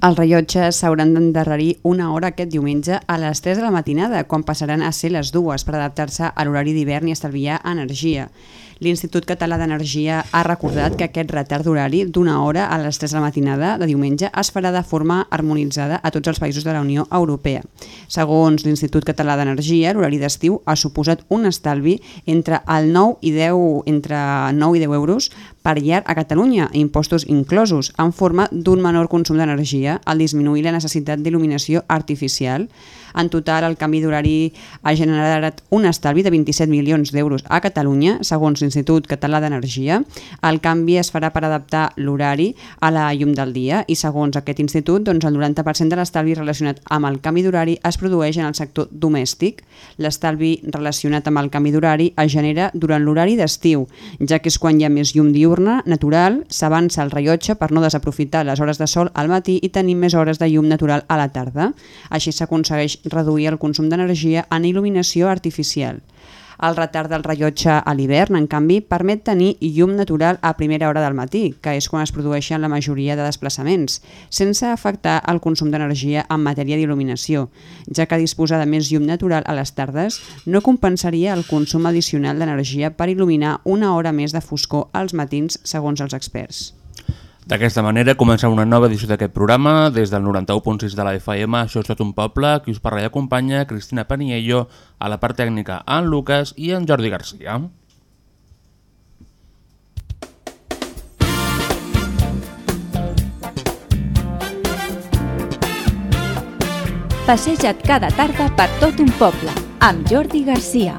Els rellotges s'hauran d'endarrerir una hora aquest diumenge a les 3 de la matinada, quan passaran a ser les dues per adaptar-se a l'horari d'hivern i estalviar energia. L'Institut Català d'Energia ha recordat que aquest retard d'horari d'una hora a les 3 de la matinada de diumenge es farà de forma harmonitzada a tots els països de la Unió Europea. Segons l'Institut Català d'Energia, l'horari d'estiu ha suposat un estalvi entre el 9 i 10 entre 9 i 10 euros per llar a Catalunya, impostos inclosos, en forma d'un menor consum d'energia al disminuir la necessitat d'il·luminació artificial. En total, el canvi d'horari ha generat un estalvi de 27 milions d'euros a Catalunya, segons l'Institut Català d'Energia. El canvi es farà per adaptar l'horari a la llum del dia i, segons aquest institut, doncs el 90% de l'estalvi relacionat amb el canvi d'horari es produeix en el sector domèstic. L'estalvi relacionat amb el canvi d'horari es genera durant l'horari d'estiu, ja que és quan hi ha més llum diurna natural, s'avança el rellotge per no desaprofitar les hores de sol al matí i tenir més hores de llum natural a la tarda. Així s'aconsegueix reduir el consum d'energia en il·luminació artificial. El retard del rellotge a l'hivern, en canvi, permet tenir llum natural a primera hora del matí, que és quan es produeixen la majoria de desplaçaments, sense afectar el consum d'energia en matèria d'il·luminació, ja que disposar de més llum natural a les tardes no compensaria el consum addicional d'energia per il·luminar una hora més de foscor als matins, segons els experts. D'aquesta manera comença una nova edició d'aquest programa des del 91.6 de la FM, això és tot un poble, qui us parla i acompanya Cristina Paniello, a la part tècnica en Lucas i en Jordi Garcia. Passeja't cada tarda per tot un poble, amb Jordi Garcia.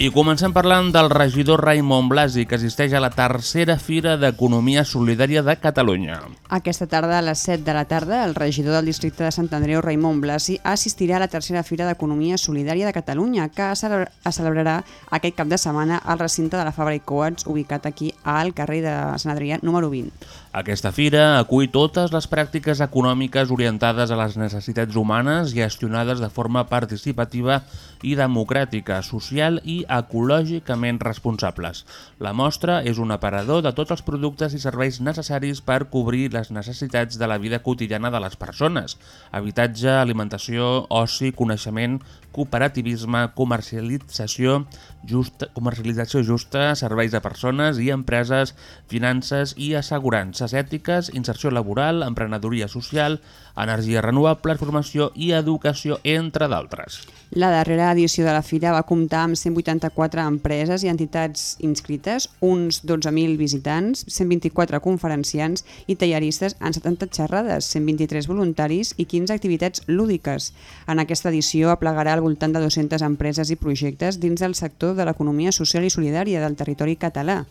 I comencem parlant del regidor Raimon Blasi, que assisteix a la tercera Fira d'Economia Solidària de Catalunya. Aquesta tarda, a les 7 de la tarda, el regidor del districte de Sant Andreu, Raimon Blasi, assistirà a la tercera Fira d'Economia Solidària de Catalunya, que es celebra- es celebrarà aquest cap de setmana al recinte de la Fabra i Coats, ubicat aquí al carrer de Sant Adrià, número 20. Aquesta fira acull totes les pràctiques econòmiques orientades a les necessitats humanes gestionades de forma participativa i democràtica, social i ecològicament responsables. La mostra és un aparador de tots els productes i serveis necessaris per cobrir les necessitats de la vida quotidiana de les persones. Habitatge, alimentació, oci, coneixement, cooperativisme, comercialització justa, comercialització justa, serveis a persones i empreses, finances i assegurances ètiques, inserció laboral, emprenedoria social, energia renovable, formació i educació, entre d'altres. La darrera edició de la Fira va comptar amb 184 empreses i entitats inscrites, uns 12.000 visitants, 124 conferenciants i tallaristes en 70 xerrades, 123 voluntaris i 15 activitats lúdiques. En aquesta edició aplegarà al voltant de 200 empreses i projectes dins del sector de l'economia social i solidària del territori català.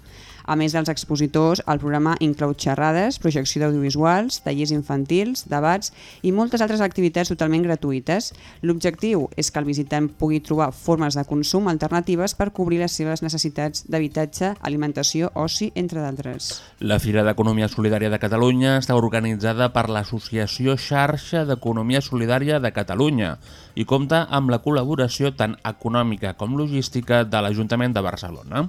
A més dels expositors, el programa inclou xerrades, projecció d'audiovisuals, tallers infantils, debats i moltes altres activitats totalment gratuïtes. L'objectiu és que el visitant pugui trobar formes de consum alternatives per cobrir les seves necessitats d'habitatge, alimentació, oci, entre d'altres. La Fira d'Economia Solidària de Catalunya està organitzada per l'Associació Xarxa d'Economia Solidària de Catalunya i compta amb la col·laboració tant econòmica com logística de l'Ajuntament de Barcelona.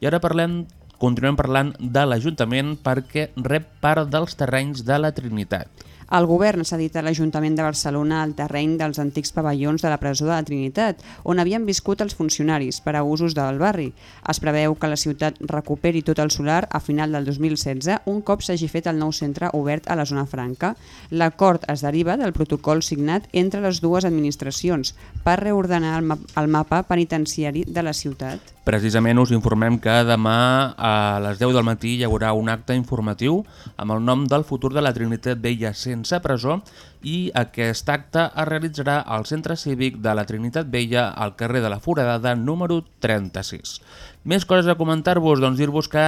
I ara parlem continuem parlant de l'Ajuntament perquè rep part dels terrenys de la Trinitat. El govern s'ha dit a l'Ajuntament de Barcelona el terreny dels antics pavellons de la presó de la Trinitat, on havien viscut els funcionaris per a usos del barri. Es preveu que la ciutat recuperi tot el solar a final del 2016, un cop s'hagi fet el nou centre obert a la zona franca. L'acord es deriva del protocol signat entre les dues administracions per reordenar el mapa penitenciari de la ciutat. Precisament us informem que demà a les 10 del matí hi haurà un acte informatiu amb el nom del futur de la Trinitat Vella sense presó i aquest acte es realitzarà al Centre Cívic de la Trinitat Vella al carrer de la Foradada número 36. Més coses a comentar-vos, doncs dir-vos que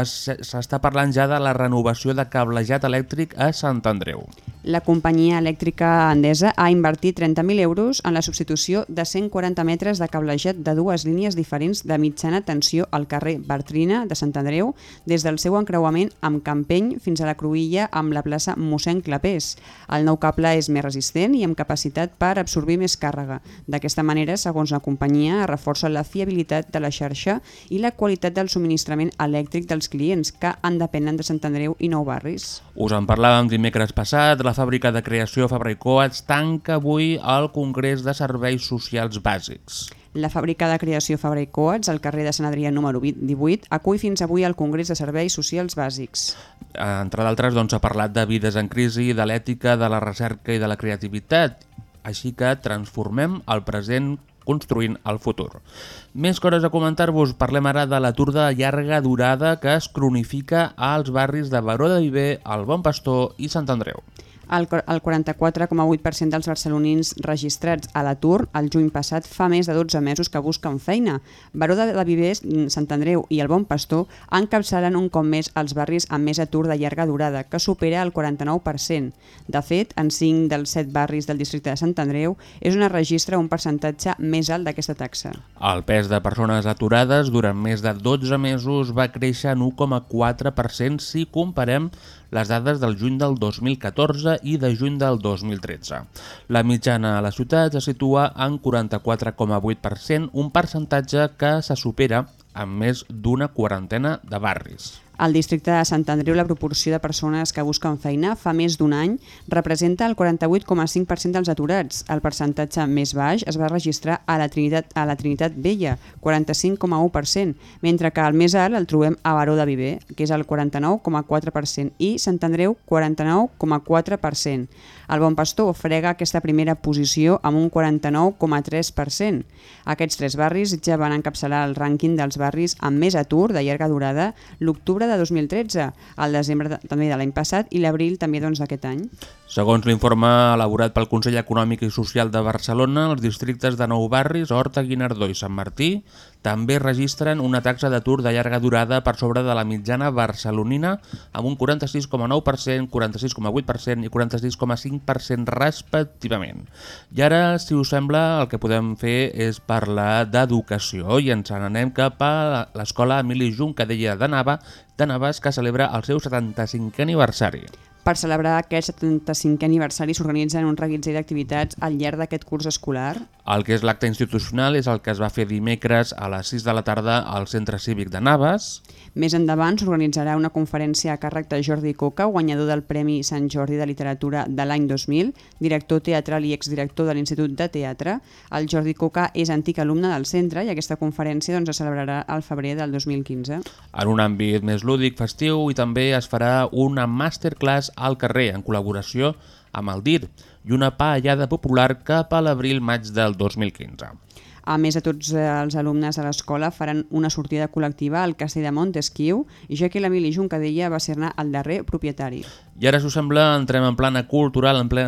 es- s'està parlant ja de la renovació de cablejat elèctric a Sant Andreu. La companyia elèctrica Endesa ha invertit 30.000 euros en la substitució de 140 metres de cablejat de dues línies diferents de mitjana tensió al carrer Bartrina de Sant Andreu, des del seu encreuament amb Campeny fins a la cruïlla amb la plaça mossèn Clapés. El nou cable és més resistent i amb capacitat per absorbir més càrrega. D'aquesta manera, segons la companyia, es reforça la fiabilitat de la xarxa i la qualitat del subministrament elèctric dels clients que en depenen de Sant Andreu i Nou Barris. Us en parlàvem dimecres passat, la fàbrica de creació Fabra i Coats tanca avui el Congrés de Serveis Socials Bàsics. La fàbrica de creació Fabra i Coats, al carrer de Sant Adrià número 18, acull fins avui el Congrés de Serveis Socials Bàsics. Eh, Entre d'altres, doncs, s'ha parlat de vides en crisi, de l'ètica, de la recerca i de la creativitat. Així que transformem el present construint el futur. Més coses a comentar-vos. Parlem ara de l'atur de llarga durada que es cronifica als barris de Baró de Viver, el Bon Pastor i Sant Andreu. El cor- el 44,8% dels barcelonins registrats a l'atur el juny passat fa més de 12 mesos que busquen feina. Baró de, de Vivers, Sant Andreu i el Bon Pastor encapçalen un cop més els barris amb més atur de llarga durada, que supera el 49%. De fet, en 5 dels 7 barris del districte de Sant Andreu és es registra un percentatge més alt d'aquesta taxa. El pes de persones aturades durant més de 12 mesos va créixer en 1,4% si comparem les dades del juny del 2014 i de juny del 2013. La mitjana a la ciutat se situa en 44,8%, un percentatge que se supera amb més d'una quarantena de barris. Al districte de Sant Andreu, la proporció de persones que busquen feina fa més d'un any representa el 48,5% dels aturats. El percentatge més baix es va registrar a la Trinitat, a la Trinitat Vella, 45,1%, mentre que el més alt el trobem a Baró de Viver, que és el 49,4%, i Sant Andreu, 49,4%. El Bon Pastor frega aquesta primera posició amb un 49,3%. Aquests tres barris ja van encapçalar el rànquing dels barris amb més atur de llarga durada l'octubre de 2013, el desembre de, també de l'any passat i l'abril també doncs, d'aquest any. Segons l'informe elaborat pel Consell Econòmic i Social de Barcelona, els districtes de Nou Barris, Horta, Guinardó i Sant Martí també registren una taxa d'atur de llarga durada per sobre de la mitjana barcelonina amb un 46,9%, 46,8% i 46,5% respectivament. I ara, si us sembla, el que podem fer és parlar d'educació i ens n'anem cap a l'escola Emili Juncadella de Nava, de Navas, que celebra el seu 75è aniversari. Per celebrar aquest 75è aniversari s'organitzen un reguitzell d'activitats al llarg d'aquest curs escolar. El que és l'acte institucional és el que es va fer dimecres a les 6 de la tarda al Centre Cívic de Navas. Més endavant s'organitzarà una conferència a càrrec de Jordi Coca, guanyador del Premi Sant Jordi de Literatura de l'any 2000, director teatral i exdirector de l'Institut de Teatre. El Jordi Coca és antic alumne del centre i aquesta conferència doncs, es celebrarà al febrer del 2015. En un àmbit més lúdic, festiu, i també es farà una masterclass al carrer en col·laboració amb el DIR i una paellada popular cap a l'abril-maig del 2015. A més, a tots eh, els alumnes de l'escola faran una sortida col·lectiva al castell de Montesquieu, ja que l'Emili Juncadella va ser-ne el darrer propietari. I ara, si us sembla, entrem en plana cultural, en ple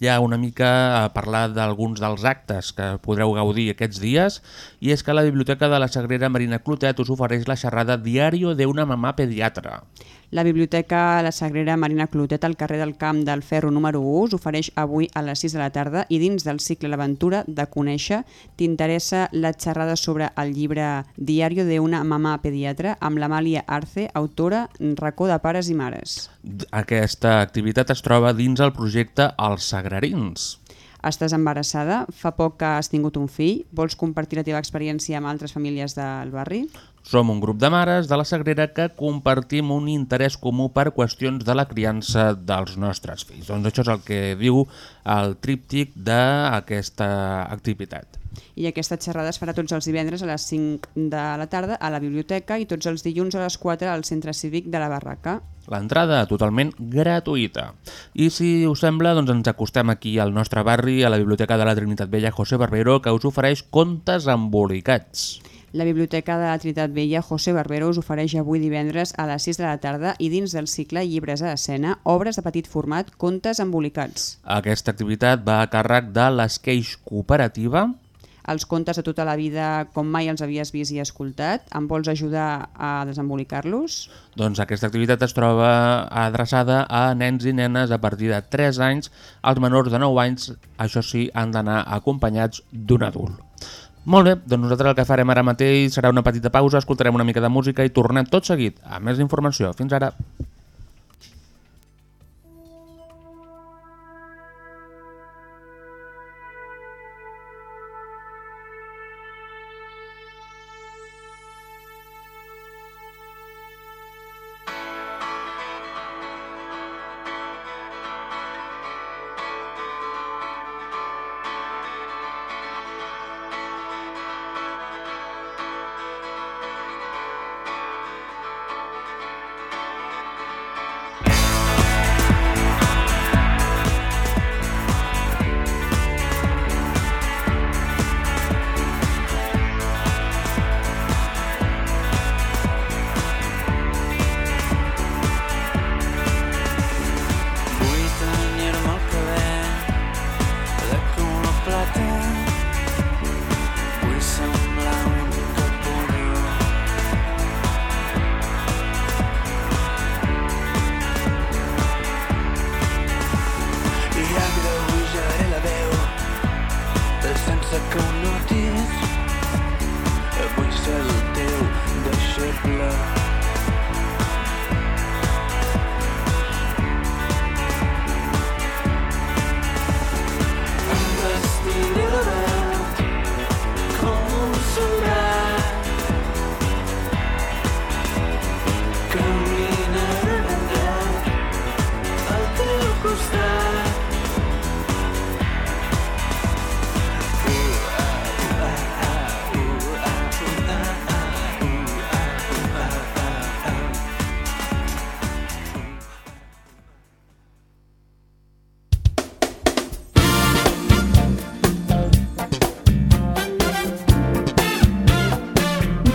ja una mica a parlar d'alguns dels actes que podreu gaudir aquests dies i és que la Biblioteca de la Sagrera Marina Clotet us ofereix la xerrada Diario de una mamà pediatra. La Biblioteca La Sagrera Marina Clotet al carrer del Camp del Ferro número 1 us ofereix avui a les 6 de la tarda i dins del cicle L'aventura de conèixer t'interessa la xerrada sobre el llibre Diario de una mamà pediatra amb l'Amàlia Arce, autora Racó de pares i mares. Aquesta activitat es troba dins el projecte Els Sagrarins. Estàs embarassada? Fa poc que has tingut un fill? Vols compartir la teva experiència amb altres famílies del barri? Som un grup de mares de la Sagrera que compartim un interès comú per qüestions de la criança dels nostres fills. Doncs això és el que diu el tríptic d'aquesta activitat. I aquesta xerrada es farà tots els divendres a les 5 de la tarda a la biblioteca i tots els dilluns a les 4 al centre cívic de la Barraca. L'entrada totalment gratuïta. I si us sembla, doncs ens acostem aquí al nostre barri, a la Biblioteca de la Trinitat Vella José Barbero, que us ofereix contes embolicats. La Biblioteca de la Trinitat Vella José Barbero us ofereix avui divendres a les 6 de la tarda i dins del cicle Llibres a escena, obres de petit format, contes embolicats. Aquesta activitat va a càrrec de l'Esqueix Cooperativa, Els contes de tota la vida com mai els havies vist i escoltat, em vols ajudar a desembolicar-los? Doncs aquesta activitat es troba adreçada a nens i nenes a partir de 3 anys. Els menors de 9 anys, això sí, han d'anar acompanyats d'un adult. Molt bé, doncs nosaltres el que farem ara mateix serà una petita pausa, escoltarem una mica de música i tornem tot seguit a més informació. Fins ara.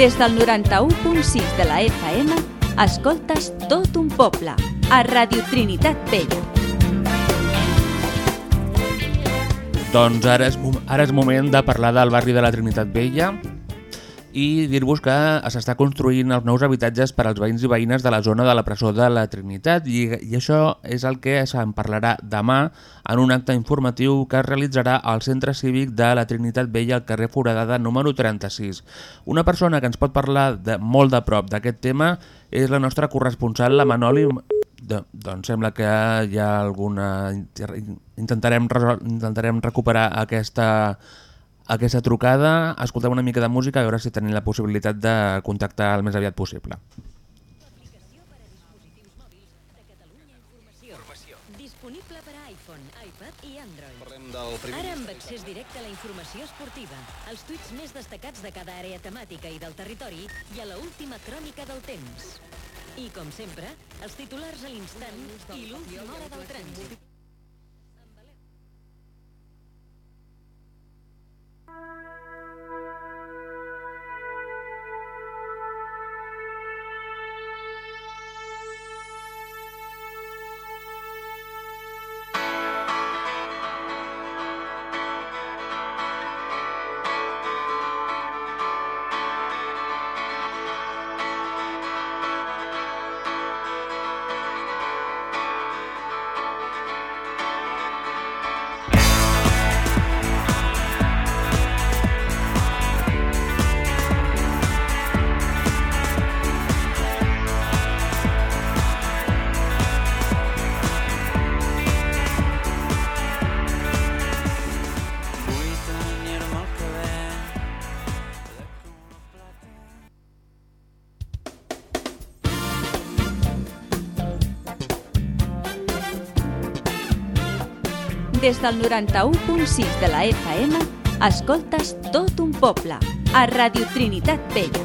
Des del 91.6 de la FM, escoltes tot un poble, a Radio Trinitat Vella. Doncs ara és, ara és moment de parlar del barri de la Trinitat Vella i dir-vos que s'està construint els nous habitatges per als veïns i veïnes de la zona de la presó de la Trinitat i, i això és el que se'n parlarà demà en un acte informatiu que es realitzarà al Centre Cívic de la Trinitat Vella al carrer Foradada número 36. Una persona que ens pot parlar de, molt de prop d'aquest tema és la nostra corresponsal, la Manoli de, doncs sembla que hi ha alguna... Intentarem, resol... Intentarem recuperar aquesta, aquesta trucada, escoltem una mica de música a veure si tenim la possibilitat de contactar el més aviat possible. Disponible per a iPhone, iPad i Android. Ara amb accés directe a la informació esportiva, els tuits més destacats de cada àrea temàtica i del territori i a la última crònica del temps. I, com sempre, els titulars a l'instant i l'última hora del trànsit. Des del 91.6 de la FM, escoltes tot un poble, a Radio Trinitat Vella.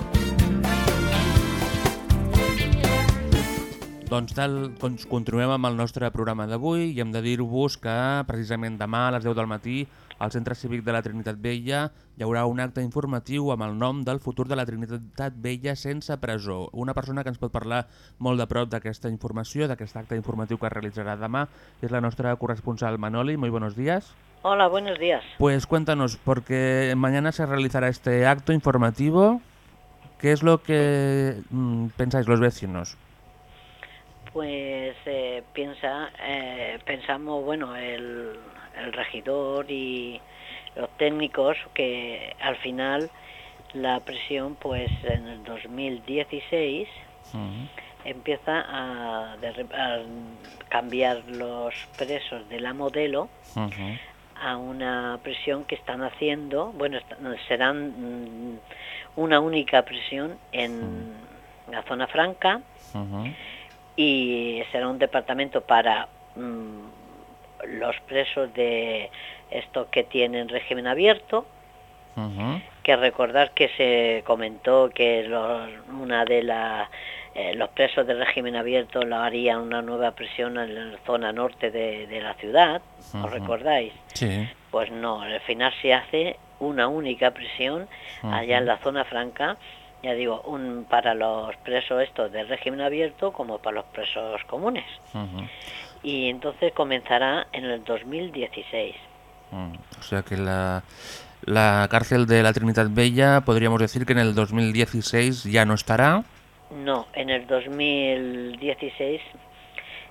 Doncs tal, doncs continuem amb el nostre programa d'avui i hem de dir-vos que precisament demà a les 10 del matí al Centre Cívic de la Trinitat Vella hi haurà un acte informatiu amb el nom del futur de la Trinitat Vella sense presó. Una persona que ens pot parlar molt de prop d'aquesta informació, d'aquest acte informatiu que es realitzarà demà, és la nostra corresponsal Manoli. Muy buenos días. Hola, buenos días. Pues cuéntanos, porque mañana se realizará este acto informativo. ¿Qué es lo que mm, pensáis los vecinos? Pues eh, piensa, eh, pensamos, bueno, el, el regidor y los técnicos que al final la presión, pues en el 2016 empieza a, derri- a cambiar los presos de la modelo a una prisión que están haciendo, bueno, serán mm, una única prisión en la zona franca y será un departamento para mm, los presos de estos que tienen régimen abierto, que recordar que se comentó que los- una de las eh, los presos de régimen abierto lo harían una nueva prisión en la zona norte de, de la ciudad. ¿os recordáis? Sí. Pues no, al final se hace una única prisión allá en la zona franca, ya digo, un para los presos estos del régimen abierto como para los presos comunes. Y entonces comenzará en el 2016. Mm, O sea que la, la cárcel de la Trinidad Bella podríamos decir que en el 2016 ya no estará. No, en el 2016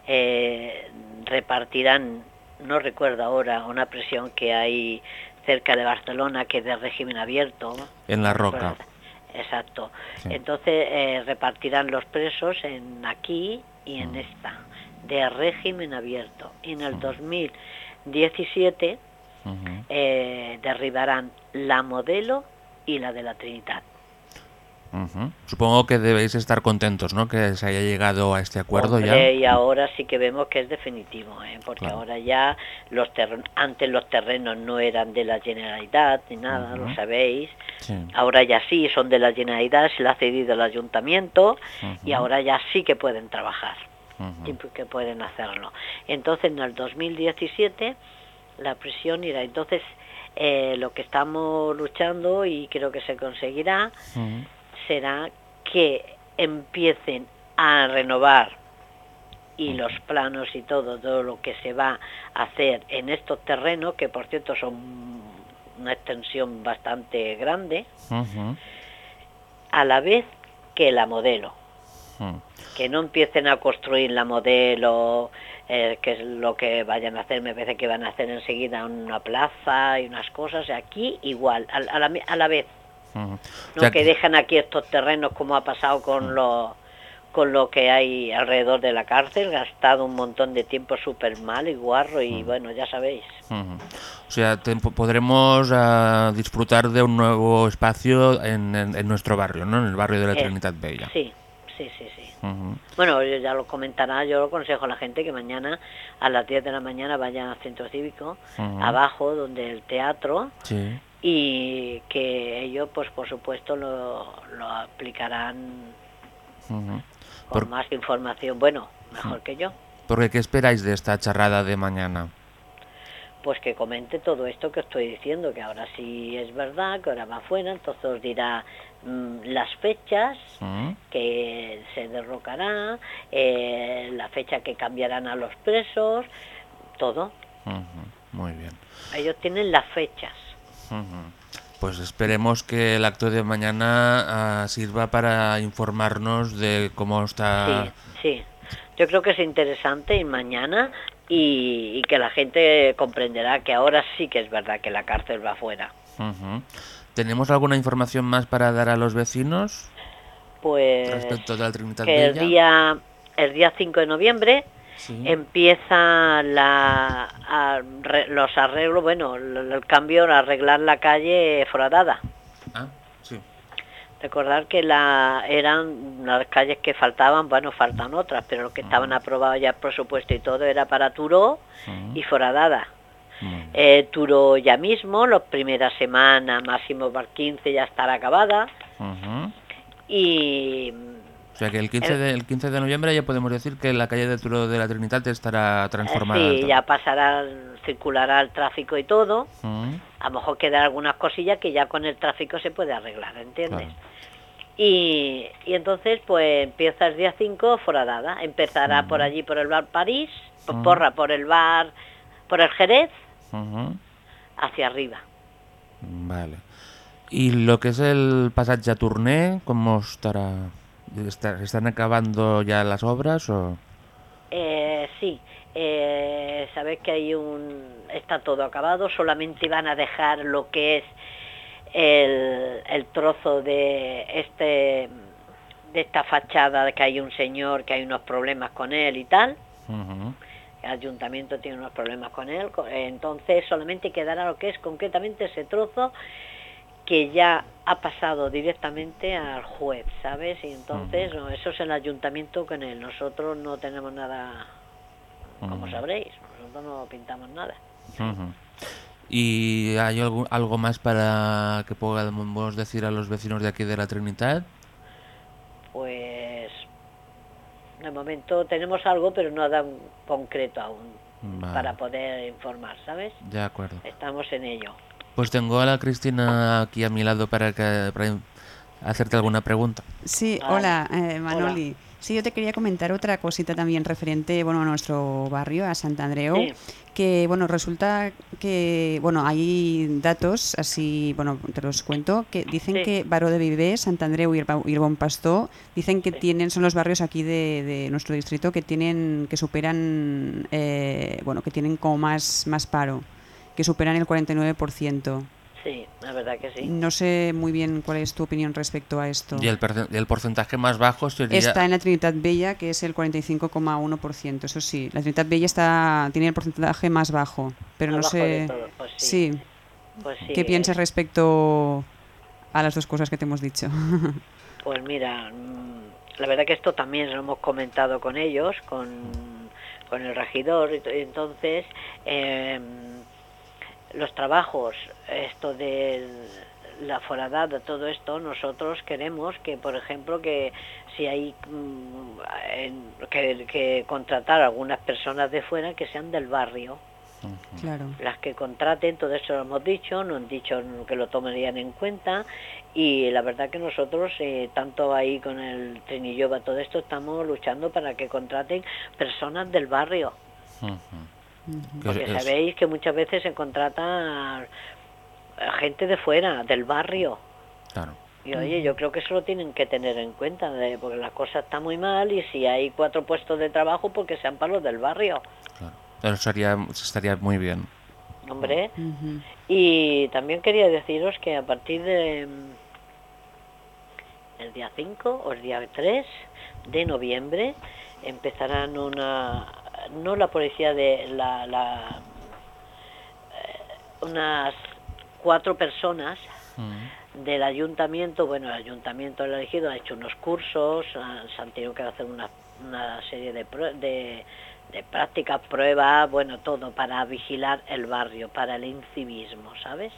eh, repartirán, no recuerdo ahora, una prisión que hay cerca de Barcelona que es de régimen abierto. En La Roca. Exacto. Sí. Entonces eh, repartirán los presos en aquí y Mm. en esta, de régimen abierto. Y en el 2017 Ujú. eh, derribarán la modelo y la de la Trinidad. Supongo que debéis estar contentos, ¿no? Que se haya llegado a este acuerdo Hombre, ya. Y ahora sí que vemos que es definitivo, ¿eh? porque Claro. ahora ya los terrenos, antes los terrenos no eran de la Generalitat ni nada, lo sabéis. Sí. Ahora ya sí son de la Generalitat, se lo ha cedido el ayuntamiento y ahora ya sí que pueden trabajar y Ujú. que pueden hacerlo. Entonces en el 2017 la prisión irá. Entonces eh, lo que estamos luchando y creo que se conseguirá será que empiecen a renovar y los planos y todo, todo lo que se va a hacer en estos terrenos, que por cierto son una extensión bastante grande, a la vez que la modelo. Que no empiecen a construir la modelo, eh, que es lo que vayan a hacer, me parece que van a hacer enseguida una plaza y unas cosas, aquí igual, a, a la, a la vez. No que dejan aquí estos terrenos como ha pasado con lo con lo que hay alrededor de la cárcel, gastado un montón de tiempo súper mal y guarro y bueno, ya sabéis. O sea, te- podremos ah, disfrutar de un nuevo espacio en, en- en nuestro barrio, ¿no? En el barrio de la Eh, Trinidad Bella. Sí, sí, sí, sí. Ujú. Bueno, yo ya lo comentará, yo lo aconsejo a la gente que mañana a las 10 de la mañana vayan al centro cívico, abajo donde el teatro, Sí. y que ellos pues por supuesto lo, lo aplicarán Ujú. con Por- más información, bueno, mejor que yo. Porque, ¿qué esperáis de esta charrada de mañana? pues que comente todo esto que estoy diciendo, que ahora sí es verdad, que ahora va afuera, entonces os dirá las fechas ¿Mm? que se derrocará, eh, la fecha que cambiarán a los presos, todo. Ujú. Muy bien. Ellos tienen las fechas. Ujú. Pues esperemos que el acto de mañana ah, sirva para informarnos de cómo está... Sí, sí. Yo creo que es interesante y mañana y, y que la gente comprenderá que ahora sí que es verdad que la cárcel va afuera. Ujú. ¿Tenemos alguna información más para dar a los vecinos Pues respecto de la Trinidad que el día el día 5 de noviembre Sí. empieza la, a- re- los arreglos, bueno, el, el cambio, arreglar la calle foradada. Ah, sí. Recordar que la eran las calles que faltaban, bueno, faltan otras, pero lo que estaban aprobados ya el presupuesto y todo era para Turó Ujú. y foradada. Bien. Eh, ya mismo, las primeras semanas, máximo para el 15 ya estará acabada. Y sea que el 15, de, el 15 de noviembre ya podemos decir que la calle de Turo de la Trinidad estará transformada. Eh, sí, ya pasará, circulará el tráfico y todo. A lo mejor quedan algunas cosillas que ya con el tráfico se puede arreglar, ¿entiendes? Claro. Y, y entonces, pues empieza el día 5 foradada. Empezará por allí, por el bar París, por Ujú. Porra, por el bar, por el Jerez, hacia arriba. Vale. Y lo que es el pasaje a Tourné, ¿cómo estará? Está- ¿Están acabando ya las obras o...? Eh, sí, eh, sabes que hay un... está todo acabado, solamente van a dejar lo que es el, el trozo de este de esta fachada de que hay un señor que hay unos problemas con él y tal. El ayuntamiento tiene unos problemas con él entonces solamente quedará lo que es concretamente ese trozo que ya ha pasado directamente al juez, ¿sabes? Y entonces no, eso es el ayuntamiento con él. Nosotros no tenemos nada, como sabréis, nosotros no pintamos nada. ¿Y hay algo, algo más para que podamos decir a los vecinos de aquí de la Trinidad? Pues de momento tenemos algo, pero nada concreto aún Vale. para poder informar, ¿sabes? De acuerdo. Estamos en ello. Pues tengo a la Cristina aquí a mi lado para, que, para hacerte alguna pregunta. Sí, Vale. hola, eh, Manoli. Sí, yo te quería comentar otra cosita también referente, bueno, a nuestro barrio, a Sant Andreu, Sí. que, bueno, resulta que, bueno, hay datos, así, bueno, te los cuento, que dicen Sí. que Baró de Viver, Sant Andreu y el, Ba- y el Bon Pastor, dicen que Sí. tienen, son los barrios aquí de, de nuestro distrito que tienen, que superan, eh, bueno, que tienen como más, más paro, que superan el 49%. Sí, la verdad que sí. No sé muy bien cuál es tu opinión respecto a esto. Y el, el porcentaje más bajo sería... Está en la Trinidad Bella, que es el 45,1%. Eso sí, la Trinidad Bella está, tiene el porcentaje más bajo, pero no sé pues sí. sí, Pues sí, qué piensas respecto a las dos cosas que te hemos dicho. Pues mira, mm, la verdad que esto también lo hemos comentado con ellos, con, con el regidor, entonces eh, los trabajos, esto de la foradada, todo esto, nosotros queremos que, por ejemplo, que si hay mm, en- que, que contratar a algunas personas de fuera que sean del barrio, claro. las que contraten, todo eso lo hemos dicho, nos han dicho que lo tomarían en cuenta y la verdad que nosotros, eh, tanto ahí con el Trinilloba, todo esto, estamos luchando para que contraten personas del barrio, porque es- sabéis que muchas veces se contrata gente de fuera, del barrio. Claro. Y oye, yo creo que eso lo tienen que tener en cuenta, de- porque la cosa está muy mal y si hay cuatro puestos de trabajo, porque sean para los del barrio, Claro. Eso sería, estaría muy bien. hombre. Y también quería deciros que a partir de mm, el día 5 o el día 3 de noviembre empezarán una no la policía de la, la eh, unas cuatro personas Mm. del ayuntamiento, bueno, el ayuntamiento del elegido ha hecho unos cursos, ah, se han tenido que hacer una, una serie de, de, de prácticas, pruebas, bueno, todo para vigilar el barrio, para el incivismo, ¿sabes?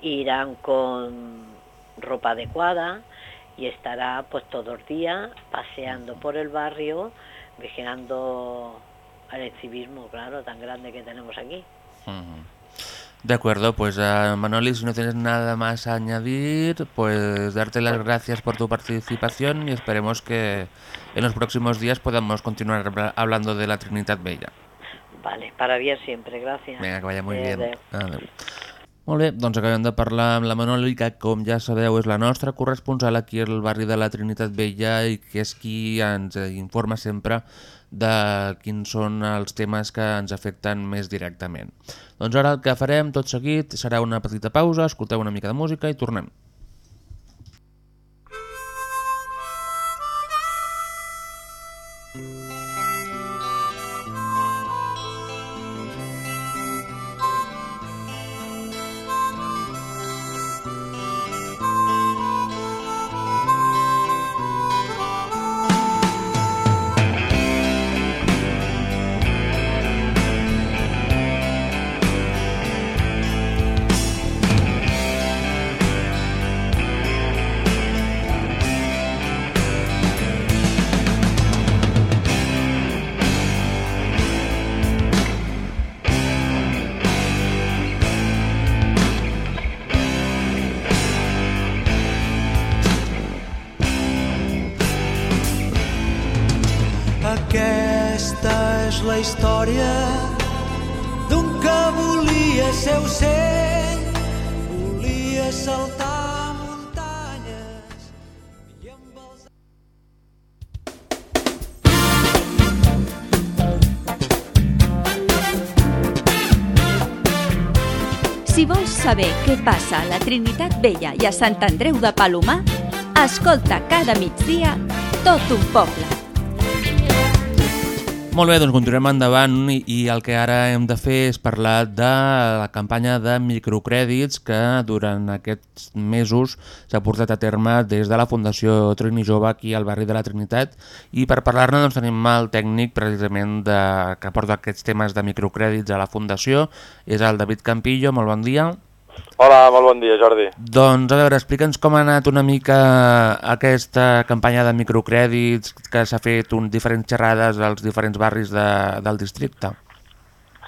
Irán con ropa adecuada y estará pues todo el día paseando por el barrio, vigilando el incivismo, claro, tan grande que tenemos aquí. De acuerdo, pues a Manoli, si no tienes nada más a añadir, pues darte las gracias por tu participación y esperemos que en los próximos días podamos continuar habla- hablando de la Trinidad Bella. Vale, para bien siempre, gracias. Vinga, que vaya muy Adéu, bien. Molt bé, doncs acabem de parlar amb la Manoli, que com ja sabeu és la nostra corresponsal aquí al barri de la Trinitat Vella i que és qui ens informa sempre de quins són els temes que ens afecten més directament. Doncs ara el que farem tot seguit serà una petita pausa, escolteu una mica de música i tornem. Trinitat Vella i a Sant Andreu de Palomar, escolta cada migdia tot un poble. Molt bé, doncs continuem endavant i, el que ara hem de fer és parlar de la campanya de microcrèdits que durant aquests mesos s'ha portat a terme des de la Fundació Trini Jove aquí al barri de la Trinitat i per parlar-ne doncs, tenim el tècnic precisament de, que porta aquests temes de microcrèdits a la Fundació, és el David Campillo, molt bon dia. Hola, molt bon dia, Jordi. Doncs a veure, explica'ns com ha anat una mica aquesta campanya de microcrèdits que s'ha fet un diferents xerrades als diferents barris de, del districte.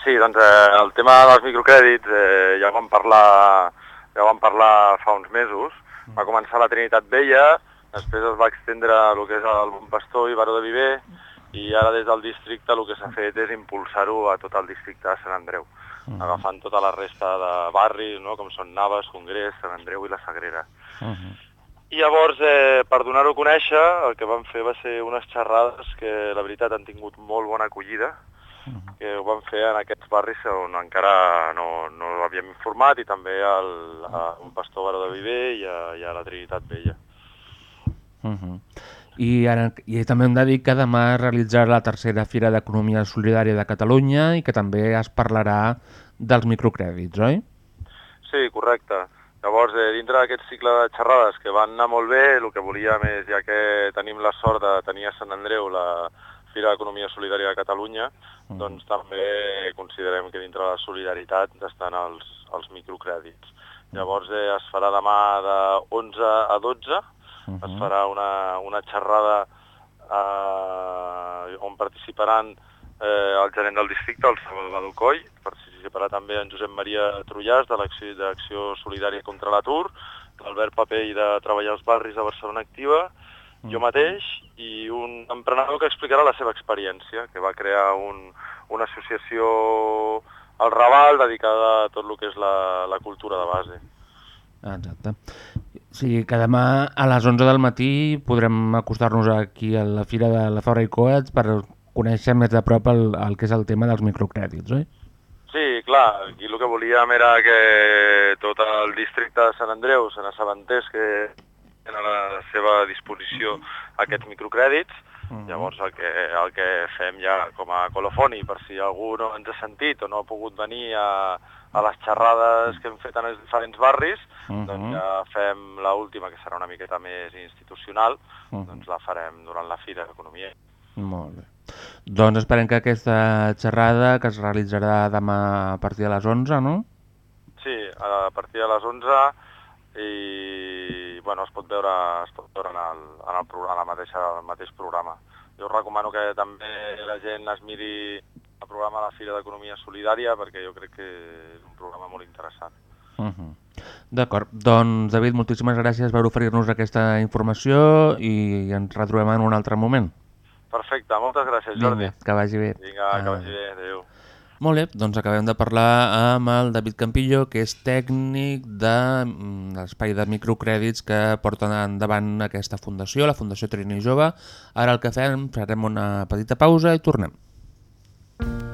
Sí, doncs eh, el tema dels microcrèdits eh, ja, vam parlar, ja vam parlar fa uns mesos. Va començar a la Trinitat Vella, després es va extendre a el que és el Bon Pastor i Baró de Viver, i ara des del districte el que s'ha fet és impulsar-ho a tot el districte de Sant Andreu, Mm. agafant tota la resta de barris, no? com són Naves, Congrés, Sant Andreu i la Sagrera. Uh -huh. I llavors, eh, per donar-ho a conèixer, el que vam fer va ser unes xerrades que la veritat han tingut molt bona acollida, que ho vam fer en aquests barris on encara no, no havíem informat i també al, a un pastor Baró de Viver i a, i a la Trinitat Vella. Uh -huh. I, ara, I també hem de dir que demà es realitzarà la tercera Fira d'Economia Solidària de Catalunya i que també es parlarà dels microcrèdits, oi? Sí, correcte. Llavors, eh, dintre d'aquest cicle de xerrades que van anar molt bé, el que volíem és, ja que tenim la sort de tenir a Sant Andreu la Fira d'Economia Solidària de Catalunya, Mm. doncs també considerem que dintre de la solidaritat estan els, els microcrèdits. Llavors eh, es farà demà de 11 a 12, es farà una, una xerrada eh, on participaran eh, el gerent del districte, el Salvador Coll, participarà també en Josep Maria Trullàs de l'Acció Solidària contra l'Atur, l'Albert Papell de Treballar als Barris de Barcelona Activa, jo mateix i un emprenedor que explicarà la seva experiència, que va crear un, una associació al Raval dedicada a tot el que és la, la cultura de base. Exacte. Sigui que demà a les 11 del matí podrem acostar-nos aquí a la Fira de la Fabra i Coats per conèixer més de prop el, el que és el tema dels microcrèdits, oi? Sí, clar, aquí el que volíem era que tot el districte de Sant Andreu se n'assabentés que tenen a la seva disposició aquests microcrèdits. Llavors el que, el que fem ja com a colofoni, per si algú no ens ha sentit o no ha pogut venir a, a les xerrades que hem fet en els diferents barris, Mhm. doncs ja fem l última que serà una miqueta més institucional, Mhm. doncs la farem durant la Fira d'Economia. Molt bé. Doncs esperem que aquesta xerrada, que es realitzarà demà a partir de les 11, no? Sí, a partir de les 11 i bueno, es pot veure, es pot veure en, el, en, el, en la mateixa, el mateix programa. Jo recomano que també la gent es miri el programa de la Fira d'Economia Solidària perquè jo crec que és un programa molt interessant. Uh -huh. D'acord, doncs David, moltíssimes gràcies per oferir-nos aquesta informació i ens retrobem en un altre moment. Perfecte, moltes gràcies Jordi. Vinga, que vagi bé. Vinga, que vagi bé, adéu. Molt bé, doncs acabem de parlar amb el David Campillo, que és tècnic de mm, l'espai de microcrèdits que porten endavant aquesta fundació, la Fundació Trini Jove. Ara el que fem, farem una petita pausa i tornem. amb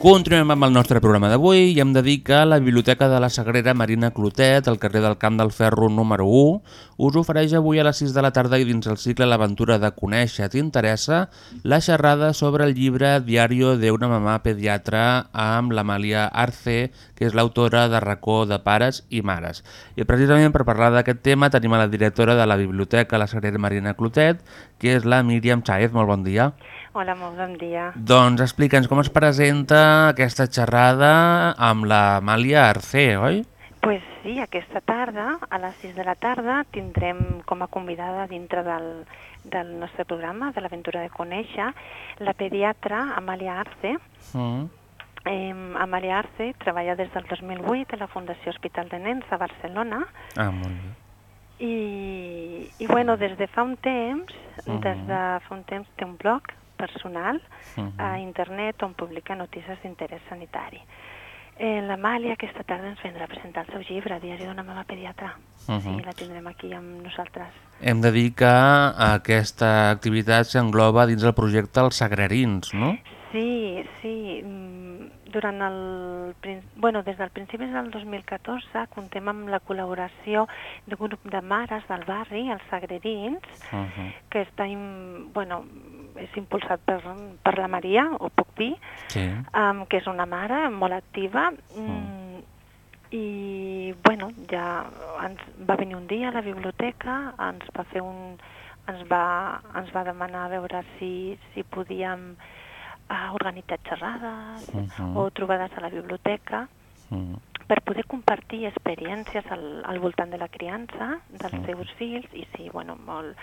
Continuem amb el nostre programa d'avui i hem de dir que la Biblioteca de la Sagrera Marina Clotet, al carrer del Camp del Ferro número 1, us ofereix avui a les 6 de la tarda i dins el cicle L'aventura de conèixer t'interessa la xerrada sobre el llibre Diario de una mamà pediatra amb l'Amàlia Arce, que és l'autora de Racó de Pares i Mares. I precisament per parlar d'aquest tema tenim a la directora de la Biblioteca La Sagrera Marina Clotet, que és la Míriam Chaez. Molt bon dia. Hola, molt bon dia. Doncs explica'ns com es presenta aquesta xerrada amb l'Amàlia Arce, oi? Pues sí, aquesta tarda, a les 6 de la tarda, tindrem com a convidada dintre del, del nostre programa, de l'aventura de conèixer, la pediatra Amàlia Arce. Mm. Eh, Amàlia Arce treballa des del 2008 a la Fundació Hospital de Nens a Barcelona Ah, molt bé. i, i bueno, des de fa un temps, Mhm. des de fa un temps té un blog personal Mhm. a internet on publica notícies d'interès sanitari. Eh, L'Amàlia aquesta tarda ens vendrà a presentar el seu llibre, Diari d'una mama pediatra. Mhm. Sí, la tindrem aquí amb nosaltres. Hem de dir que aquesta activitat s'engloba dins el projecte Els Sagrarins, no? Sí, sí. mm, Durant el... Bueno, des del principi del 2014 contem amb la col·laboració d'un grup de mares del barri, els Sagrerins, Uh -huh. que està, bueno, és impulsat per, per la Maria, ho puc dir, Sí. um, que és una mare molt activa, mm. i bueno, ja ens va venir un dia a la biblioteca, ens va fer un ens va, ens va demanar a veure si, si podíem uh, organitzar xerrades Mhm. o trobades a la biblioteca Mm. per poder compartir experiències al, al voltant de la criança dels Mhm. seus fills i sí, bueno, molt...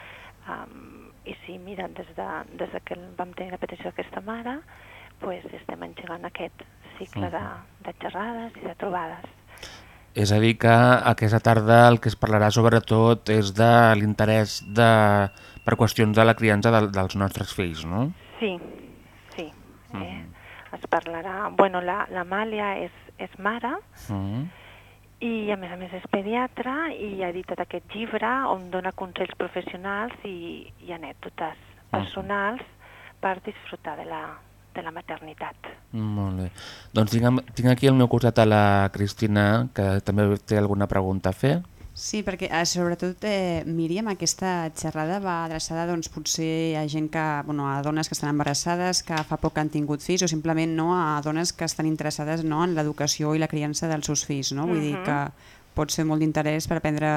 Um, I sí, mira, des de, des de que vam tenir la petició d'aquesta mare, pues, estem engegant aquest cicle de, de xerrades i de trobades. És a dir que aquesta tarda el que es parlarà sobretot és de l'interès de, per qüestions de la criança del, dels nostres fills, no? Sí, sí. Eh? Es parlarà... Bueno, la- l'Amàlia és, és mare Mm. I a més a més és pediatra i ha editat aquest llibre on dona consells professionals i, i anècdotes personals per disfrutar de la, de la maternitat. Molt bé. Doncs tinc, tinc aquí al meu costat a la Cristina, que també té alguna pregunta a fer. Sí, perquè eh, sobretot, eh, Míriam, aquesta xerrada va adreçada doncs, potser a gent que, bueno, a dones que estan embarassades, que fa poc han tingut fills, o simplement no a dones que estan interessades no, en l'educació i la criança dels seus fills. No? Vull dir Mhm. que pot ser molt d'interès per aprendre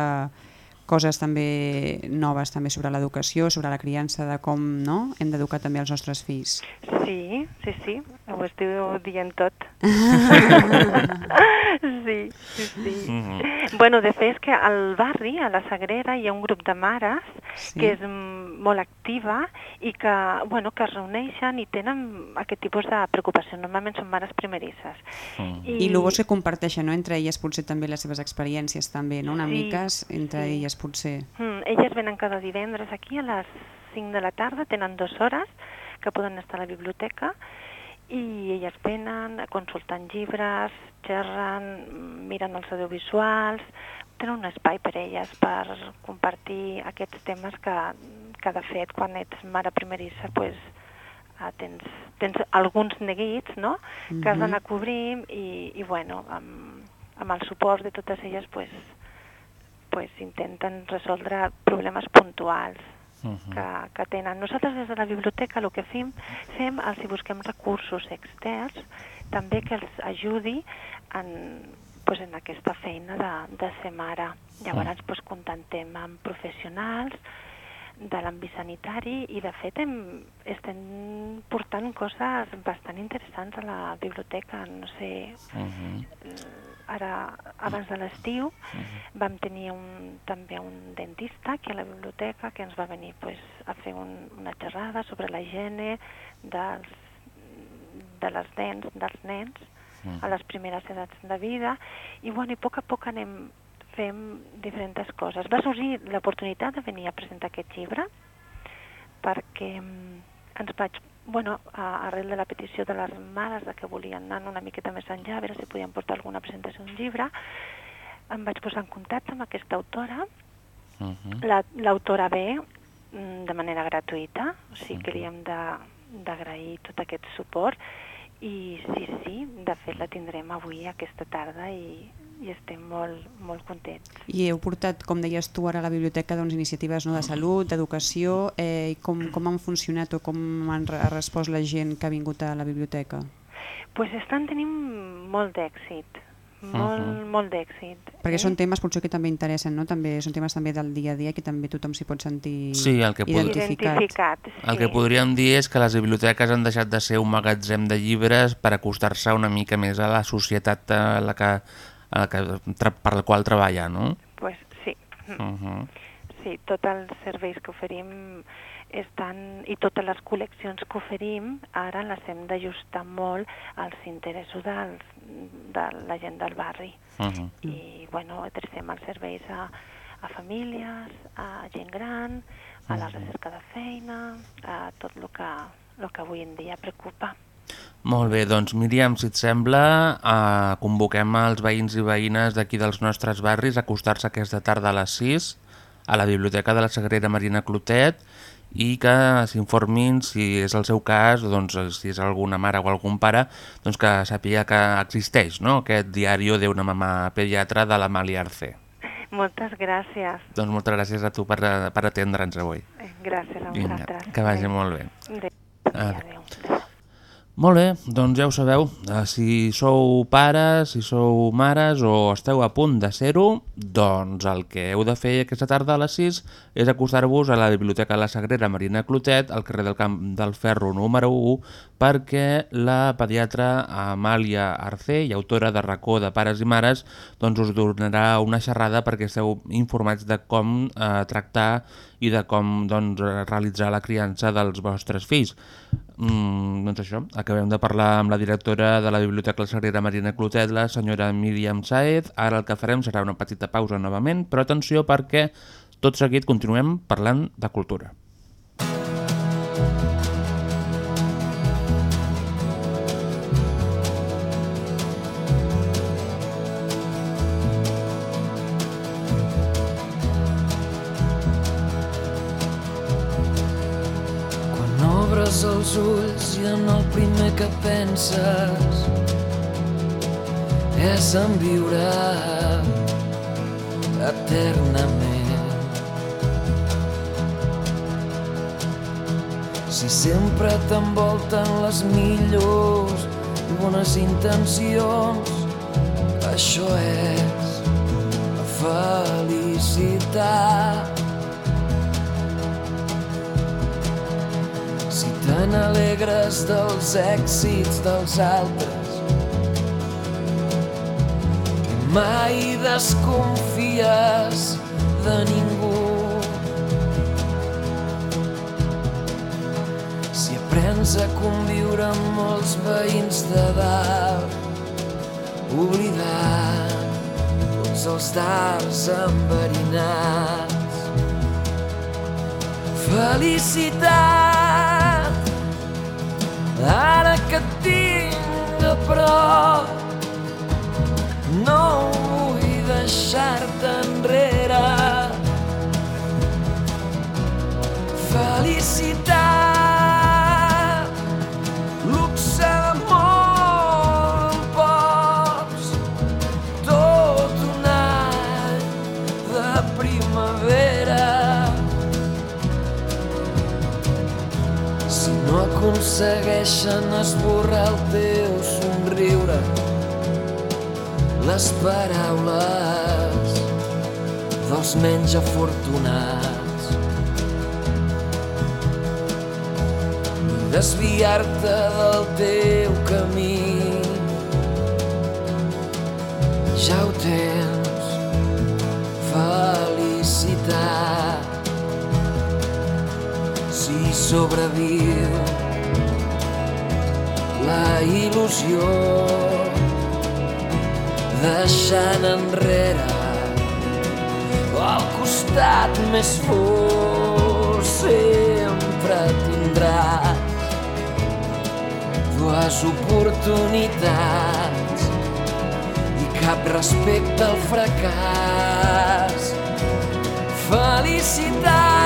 coses també noves també sobre l'educació, sobre la criança, de com no? hem d'educar també els nostres fills. Sí, sí, sí, ho estiu dient tot. sí, sí, sí. Mhm. Bueno, de fet és que al barri, a la Sagrera, hi ha un grup de mares Sí. que és mm, molt activa i que, bueno, que es reuneixen i tenen aquest tipus de preocupació. Normalment són mares primerisses. Mm. I, I el bo que comparteixen no? entre elles potser també les seves experiències també, no? una Sí, miques entre sí. elles potser. Mm, elles venen cada divendres aquí a les 5 de la tarda, tenen dues hores que poden estar a la biblioteca i elles venen consultant llibres, xerren, miren els audiovisuals, tenen un espai per elles per compartir aquests temes que, que de fet quan ets mare primerissa pues, eh, tens, tens alguns neguits no? que has Mhm. d'anar cobrint i, i bueno, amb, amb el suport de totes elles pues, pues intenten resoldre problemes puntuals Mhm. que, que tenen. Nosaltres des de la biblioteca el que fem, fem els hi busquem recursos externs també que els ajudi en, pues, en aquesta feina de, de ser mare. Llavors pues, contactem amb professionals de l'àmbit sanitari i de fet hem, estem portant coses bastant interessants a la biblioteca. No sé, Mhm. Ara abans de l'estiu vam tenir un, també un dentista aquí a la biblioteca que ens va venir pues, a fer un, una xerrada sobre la higiene dels, de les dents dels nens a les primeres edats de vida. I, bueno, i a poc a poc anem fent diferents coses. Va sorgir l'oportunitat de venir a presentar aquest llibre perquè mm, ens vaig, bueno, a, arrel de la petició de les mares de que volien anar una miqueta més enllà, a veure si podien portar alguna presentació d'un llibre, em vaig posar en contacte amb aquesta autora. Uh -huh. La- L'autora ve mm, de manera gratuïta, o sigui que li hem de- d'agrair tot aquest suport. I sí, sí, de fet la tindrem avui, aquesta tarda, i, i estem molt, molt contents. I heu portat, com deies tu, ara a la biblioteca doncs, iniciatives no, de salut, d'educació, eh, com, com han funcionat o com han re- ha respost la gent que ha vingut a la biblioteca? pues estan tenint molt d'èxit, molt, Mhm. molt d'èxit. Perquè són temes potser que també interessen, no? També, són temes també del dia a dia que també tothom s'hi pot sentir Sí, el que pod- identificat. El que podríem dir és que les biblioteques han deixat de ser un magatzem de llibres per acostar-se una mica més a la societat a la que, la que, per la qual treballa, no? Pues sí. Uh -huh. Sí, tots els serveis que oferim estan, i totes les col·leccions que oferim ara les hem d'ajustar molt als interessos dels, de la gent del barri. Uh -huh. I bueno, adrecem els serveis a, a famílies, a gent gran, a la recerca de feina, a tot el que, el que avui en dia preocupa. Molt bé, doncs Míriam, si et sembla, eh, convoquem els veïns i veïnes d'aquí dels nostres barris a acostar-se aquesta tarda a les 6 a la Biblioteca de la Sagrera Marina Clotet i que s'informin si és el seu cas, doncs si és alguna mare o algun pare, doncs que sàpiga que existeix no? aquest diari d'una mamà pediatra de l'Amàlia Arce. Moltes gràcies. Doncs moltes gràcies a tu per, per atendre'ns avui. Gràcies a Vinga, vosaltres. que vagi molt bé. Adéu. Adéu. Molt bé, doncs ja ho sabeu, eh, si sou pares, si sou mares o esteu a punt de ser-ho, doncs el que heu de fer aquesta tarda a les 6 és acostar-vos a la Biblioteca de la Sagrera Marina Clotet, al carrer del Camp del Ferro número 1, perquè la pediatra Amàlia Arce, i autora de racó de pares i mares, doncs us donarà una xerrada perquè esteu informats de com eh, tractar i de com doncs, realitzar la criança dels vostres fills. Mm, doncs això, acabem de parlar amb la directora de la Biblioteca La Sagrera Marina Clotet, la senyora Míriam Saez. Ara el que farem serà una petita pausa novament, però atenció perquè tot seguit continuem parlant de cultura. Els ulls i en el primer que penses és en viure eternament. Si sempre t'envolten les millors i bones intencions, això és la felicitat. Si te n'alegres dels èxits dels altres i mai desconfies de ningú. Si aprens a conviure amb els veïns de dalt, oblidant tots els dards enverinats. Felicitat, ara que et tinc a prop, no vull deixar-te enrere. Felicitat, aconsegueixen esborrar el teu somriure, les paraules dels menys afortunats. Desviar-te del teu camí. Ja ho tens, felicitat. Si sobreviu la il·lusió deixant enrere al costat més fort sempre tindràs dues oportunitats i cap respecte al fracàs. Felicitat,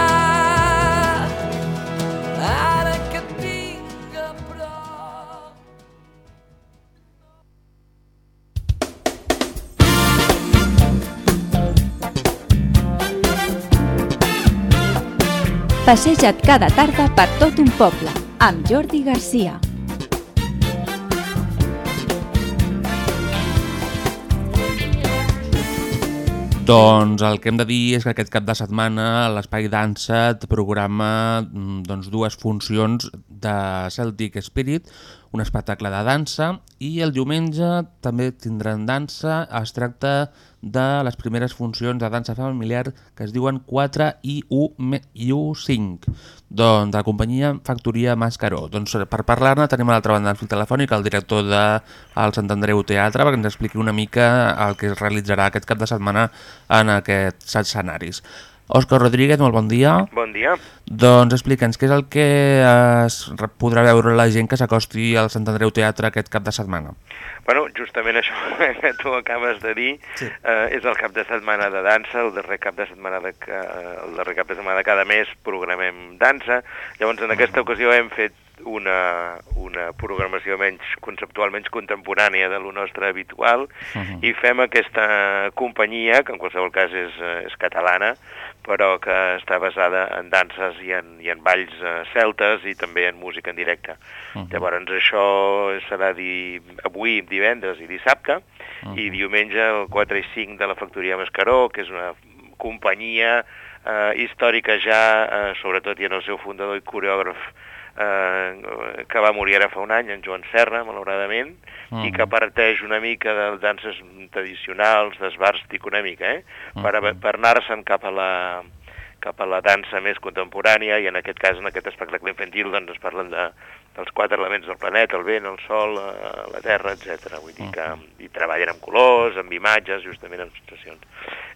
Passeja't cada tarda per tot un poble, amb Jordi Garcia. Doncs el que hem de dir és que aquest cap de setmana l'Espai Dansa programa mm, doncs, dues funcions de Celtic Spirit, un espectacle de dansa, i el diumenge també tindran dansa. Es tracta de les primeres funcions de dansa familiar que es diuen 4 i 1 i 5, doncs, de la companyia Factoria Mascaró. Doncs per parlar-ne tenim a l'altra banda del fil telefònic el director del de Sant Andreu Teatre perquè ens expliqui una mica el que es realitzarà aquest cap de setmana en aquests escenaris. Òscar Rodríguez, molt bon dia. Bon dia. Doncs explica'ns què és el que es podrà veure la gent que s'acosti al Sant Andreu Teatre aquest cap de setmana. Bueno, justament això que tu acabes de dir sí. eh, és el cap de setmana de dansa, el darrer cap de setmana de, eh, el darrer cap de setmana de cada mes programem dansa. Llavors en aquesta ocasió hem fet una, una programació menys conceptual, menys contemporània de lo nostre habitual uh -huh. i fem aquesta companyia, que en qualsevol cas és, és catalana, però que està basada en danses i en, i en balls uh, celtes i també en música en directe. Uh -huh. Llavors això serà di, avui, divendres i dissabte, uh -huh. i diumenge el 4 i 5 de la Factoria Mascaró, que és una companyia eh, històrica ja, eh, sobretot i en el seu fundador i coreògraf eh, que va morir ara fa un any, en Joan Serra, malauradament, -huh. i que parteix una mica de danses tradicionals, d'esbàrstic una mica, eh? Uh -huh. per, per anar-se'n cap a la cap a la dansa més contemporània i en aquest cas, en aquest espectacle infantil, doncs es parlen de, dels quatre elements del planeta, el vent, el sol, la terra, etc. Vull dir que i treballen amb colors, amb imatges, justament amb sensacions.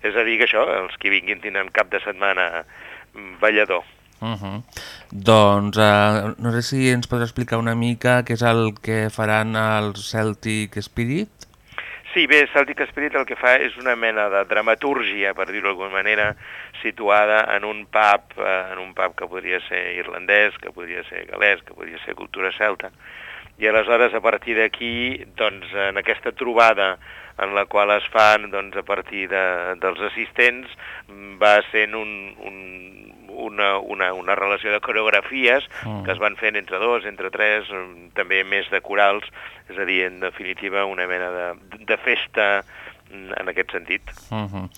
És a dir que això, els que vinguin tindran cap de setmana mm, ballador. Uh -huh. Doncs uh, no sé si ens pots explicar una mica què és el que faran els Celtic Spirit? Sí, bé, Celtic Spirit el que fa és una mena de dramatúrgia, per dir-ho d'alguna manera, situada en un pub, eh, en un pub que podria ser irlandès, que podria ser galès, que podria ser cultura celta. I aleshores, a partir d'aquí, doncs, en aquesta trobada en la qual es fan doncs, a partir de, dels assistents, va sent un, un, una, una, una relació de coreografies mm. que es van fent entre dos, entre tres, també més de corals, és a dir, en definitiva, una mena de, de festa en aquest sentit. Uh -huh.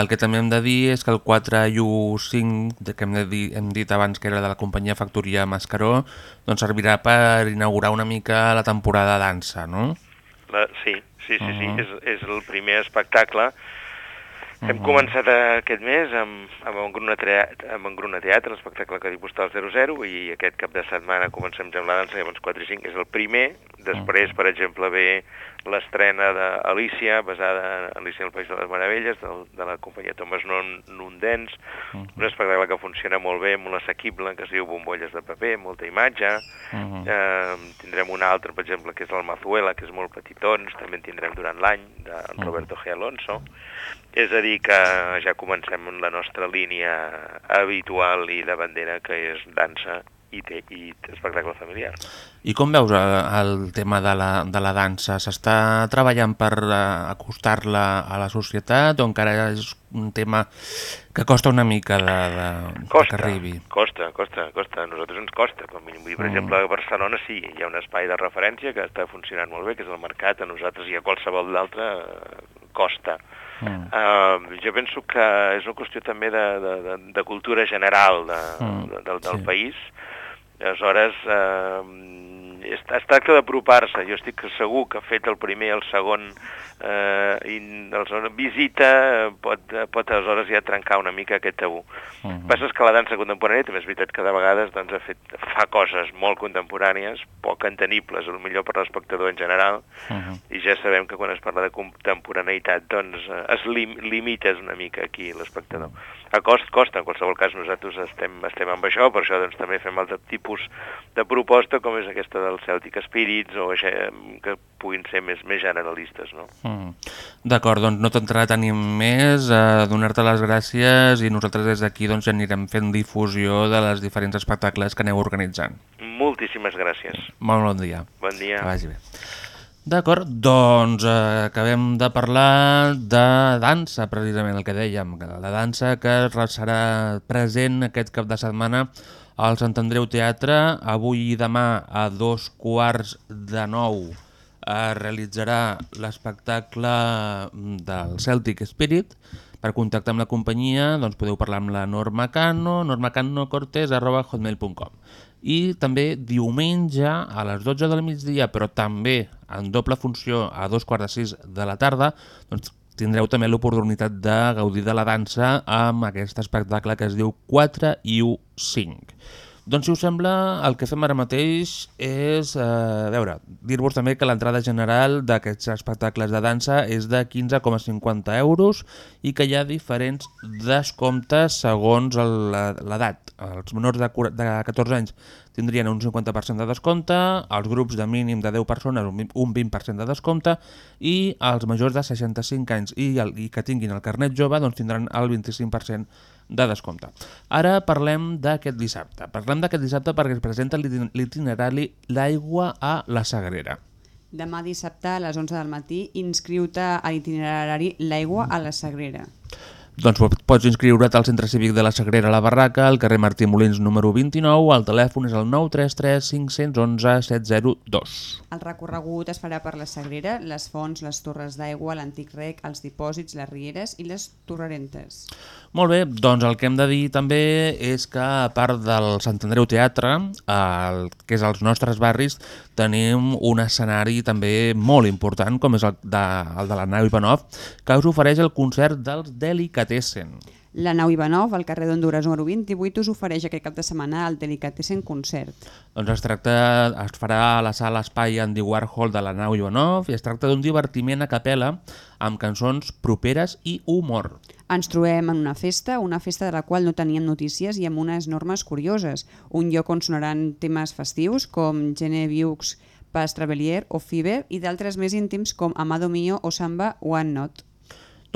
El que també hem de dir és que el 4 i 5, que hem, de dir, hem dit abans que era de la companyia Factoria Mascaró, doncs servirà per inaugurar una mica la temporada de dansa, no? La, sí, sí, sí, uh -huh. sí, és, és el primer espectacle -huh. Hem començat aquest mes amb, amb, Engruna, teatre, amb Engruna Teatre, l'espectacle que diu Postal 00, i aquest cap de setmana comencem ja amb la dansa, llavors 4 i 5 és el primer. Després, per exemple, ve l'estrena d'Alicia, basada en Alicia en el País de les Meravelles, de, de la companyia Thomas Non Nundens, uh -huh. un espectacle que funciona molt bé, molt assequible, que es diu Bombolles de paper, molta imatge. Uh -huh. eh, tindrem un altre, per exemple, que és el Mazuela, que és molt petitons, també en tindrem durant l'any, de Roberto G. Alonso. És a dir, que ja comencem amb la nostra línia habitual i de bandera, que és dansa i, té, i espectacle familiar. I com veus el, el tema de la, de la dansa? S'està treballant per uh, acostar-la a la societat o encara és un tema que costa una mica de, de, costa, que arribi? Costa, costa, costa. A nosaltres ens costa. Com mínim. Per mm. exemple, a Barcelona sí, hi ha un espai de referència que està funcionant molt bé, que és el mercat. A nosaltres i a qualsevol d'altre costa. Mm. Uh, jo penso que és una qüestió també de, de, de, cultura general de, mm. de, del, del sí. país. Aleshores, eh, es, es tracta d'apropar-se. Jo estic segur que fet el primer, el segon, eh, i aleshores, visita pot, pot aleshores ja trencar una mica aquest tabú. Uh -huh. Passa que la dansa contemporània també és veritat que de vegades doncs, ha fet, fa coses molt contemporànies, poc entenibles, el millor per l'espectador en general, uh -huh. i ja sabem que quan es parla de contemporaneïtat doncs, es lim limites una mica aquí l'espectador. A cost costa, en qualsevol cas nosaltres estem, estem amb això, per això doncs, també fem altre tipus de proposta com és aquesta del Celtic Spirits o que puguin ser més, més generalistes. No? Mm. D'acord, doncs no t'entretenim més, a donar-te les gràcies i nosaltres des d'aquí doncs, anirem fent difusió de les diferents espectacles que aneu organitzant. Moltíssimes gràcies. Molt bon dia. Bon dia. Que vagi bé. D'acord, doncs eh, acabem de parlar de dansa, precisament el que dèiem, la dansa que serà present aquest cap de setmana al Sant Andreu Teatre, avui i demà a dos quarts de nou es realitzarà l'espectacle del Celtic Spirit. Per contactar amb la companyia doncs podeu parlar amb la Norma Cano, normacanocortes.hotmail.com i també diumenge a les 12 del migdia, però també en doble funció a dos quarts de sis de la tarda, doncs tindreu també l'oportunitat de gaudir de la dansa amb aquest espectacle que es diu 4 i 1 5. Doncs si us sembla, el que fem ara mateix és, eh, a veure, dir-vos també que l'entrada general d'aquests espectacles de dansa és de 15,50 euros i que hi ha diferents descomptes segons l'edat. Els menors de, de 14 anys tindrien un 50% de descompte, els grups de mínim de 10 persones un 20% de descompte i els majors de 65 anys i, el, i que tinguin el carnet jove doncs tindran el 25% de descompte. Ara parlem d'aquest dissabte. Parlem d'aquest dissabte perquè es presenta l'itin- l'itinerari L'aigua a la Sagrera. Demà dissabte a les 11 del matí inscriu-te a l'itinerari L'aigua a la Sagrera. Doncs po- pots inscriure't al Centre Cívic de la Sagrera a la Barraca, al carrer Martí Molins número 29, el telèfon és el 933 511 702. El recorregut es farà per la Sagrera, les fonts, les torres d'aigua, l'antic rec, els dipòsits, les rieres i les torrerentes. Molt bé, doncs el que hem de dir també és que a part del Sant Andreu Teatre, el, que és als nostres barris, tenim un escenari també molt important, com és el de, el de la nau Ivanov, que us ofereix el concert dels Delicatessen. La nau Ivanov, al carrer d'Honduras número 28, us ofereix aquest cap de setmana el Delicatessen Concert. Doncs es tracta, es farà a la sala Espai Andy Warhol de la nau Ivanov i es tracta d'un divertiment a capella amb cançons properes i humor. Ens trobem en una festa, una festa de la qual no teníem notícies i amb unes normes curioses. Un lloc on sonaran temes festius com Gene Viux, Pas Travelier o Fever i d'altres més íntims com Amado Mio o Samba One Not.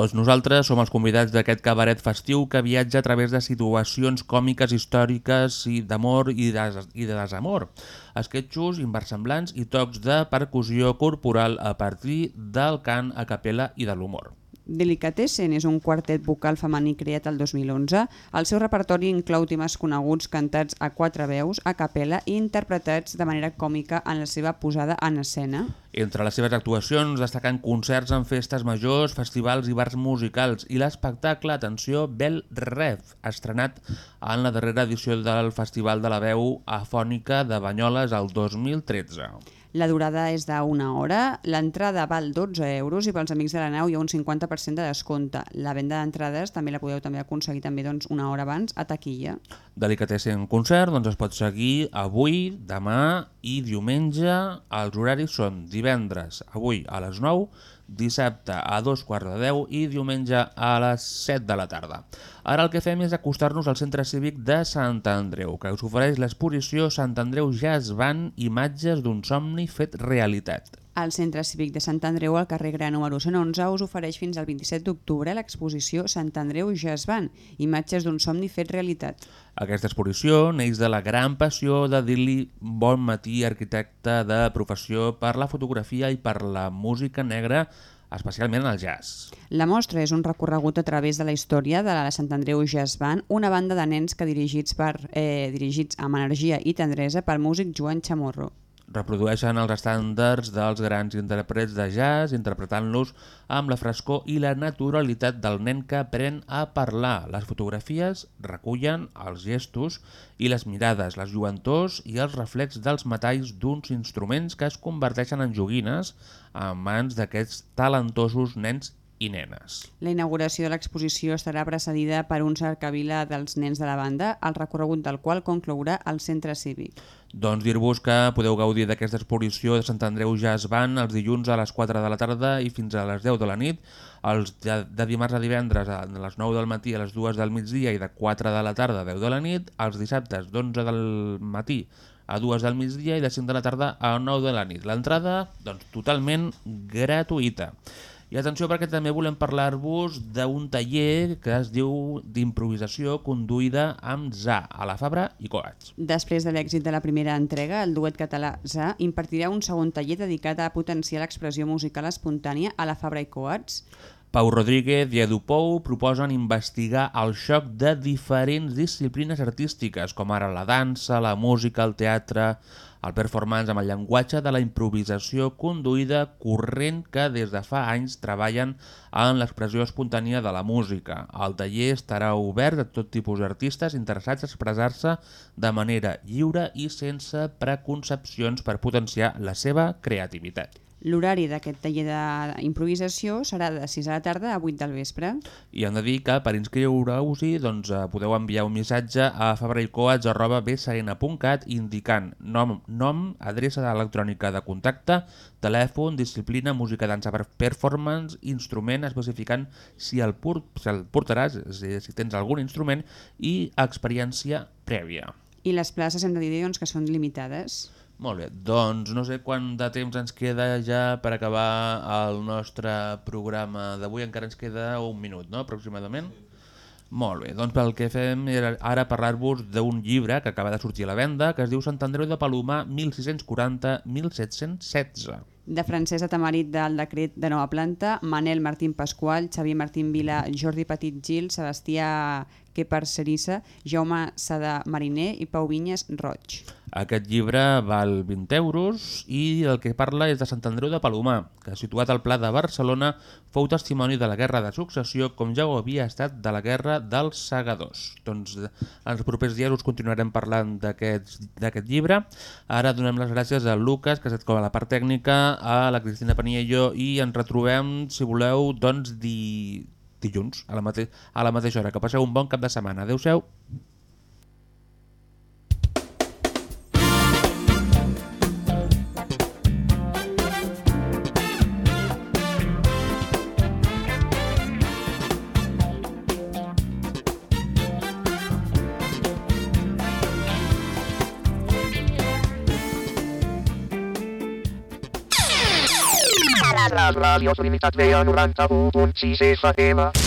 Tots nosaltres som els convidats d'aquest cabaret festiu que viatja a través de situacions còmiques, històriques i d'amor i, de, i de desamor. Esquetxos inversemblants i tocs de percussió corporal a partir del cant a capella i de l'humor. Delicatessen és un quartet vocal femení creat el 2011. El seu repertori inclou temes coneguts cantats a quatre veus, a capella i interpretats de manera còmica en la seva posada en escena. Entre les seves actuacions destaquen concerts en festes majors, festivals i bars musicals i l'espectacle, atenció, Bel Rev, estrenat en la darrera edició del Festival de la Veu Afònica de Banyoles el 2013. La durada és d'una hora, l'entrada val 12 euros i pels amics de la nau hi ha un 50% de descompte. La venda d'entrades també la podeu també aconseguir també doncs, una hora abans a taquilla. Delicatessen concert doncs es pot seguir avui, demà i diumenge. Els horaris són divendres, avui a les 9, dissabte a dos quarts de 10 i diumenge a les 7 de la tarda. Ara el que fem és acostar-nos al Centre Cívic de Sant Andreu, que us ofereix l'exposició Sant Andreu Jazz Band, imatges d'un somni fet realitat. El Centre Cívic de Sant Andreu, al carrer Gran número 111, us ofereix fins al 27 d'octubre l'exposició Sant Andreu Jazz Band, imatges d'un somni fet realitat. Aquesta exposició neix de la gran passió de Dilly Bonmatí, arquitecte de professió per la fotografia i per la música negra, especialment el jazz. La mostra és un recorregut a través de la història de la Sant Andreu Jazz Band, una banda de nens que dirigits, per, eh, dirigits amb energia i tendresa pel músic Joan Chamorro. Reprodueixen els estàndards dels grans intèrprets de jazz, interpretant-los amb la frescor i la naturalitat del nen que aprèn a parlar. Les fotografies recullen els gestos i les mirades, les lluentors i els reflex dels metalls d'uns instruments que es converteixen en joguines en mans d'aquests talentosos nens i nenes. La inauguració de l'exposició estarà precedida per un cercavila dels nens de la banda, el recorregut del qual conclourà al centre cívic. Doncs dir-vos que podeu gaudir d'aquesta exposició de Sant Andreu Jazz Band els dilluns a les 4 de la tarda i fins a les 10 de la nit, els de, de dimarts a divendres a les 9 del matí a les 2 del migdia i de 4 de la tarda a 10 de la nit, els dissabtes d'11 del matí a 2 del migdia i de 5 de la tarda a 9 de la nit. L'entrada, doncs, totalment gratuïta. I atenció perquè també volem parlar-vos d'un taller que es diu d'improvisació conduïda amb ZA, a la Fabra i Coats. Després de l'èxit de la primera entrega, el duet català ZA impartirà un segon taller dedicat a potenciar l'expressió musical espontània a la Fabra i Coats. Pau Rodríguez i Edu Pou proposen investigar el xoc de diferents disciplines artístiques, com ara la dansa, la música, el teatre, el performance amb el llenguatge de la improvisació conduïda corrent que des de fa anys treballen en l'expressió espontània de la música. El taller estarà obert a tot tipus d'artistes interessats a expressar-se de manera lliure i sense preconcepcions per potenciar la seva creativitat. L'horari d'aquest taller d'improvisació serà de 6 a la tarda a 8 del vespre. I hem de dir que per inscriure-us-hi doncs, eh, podeu enviar un missatge a fabraicoats.bsn.cat indicant nom, nom, adreça electrònica de contacte, telèfon, disciplina, música, dansa, performance, instrument, especificant si el, pur, si el portaràs, si, si tens algun instrument, i experiència prèvia. I les places hem de dir doncs, que són limitades. Molt bé, doncs no sé quant de temps ens queda ja per acabar el nostre programa d'avui. Encara ens queda un minut, no?, aproximadament. Molt bé, doncs pel que fem era ara parlar-vos d'un llibre que acaba de sortir a la venda que es diu Sant Andreu de Palomar 1640-1716. De Francesa Tamarit del decret de nova planta, Manel Martín Pasqual, Xavier Martín Vila, Jordi Petit Gil, Sebastià Quepar Cerissa, Jaume Sada Mariner i Pau Vinyes Roig. Aquest llibre val 20 euros i el que parla és de Sant Andreu de Palomar, que situat al Pla de Barcelona fou testimoni de la Guerra de Successió com ja ho havia estat de la Guerra dels Segadors. Doncs en els propers dies us continuarem parlant d'aquest llibre. Ara donem les gràcies a Lucas, que ha estat com a la part tècnica, a la Cristina Paniello i ens retrobem, si voleu, doncs di... dilluns, a la, mate... a la mateixa hora. Que passeu un bon cap de setmana. Adéu-siau. Ràdios Limitat veia 91.6 FM.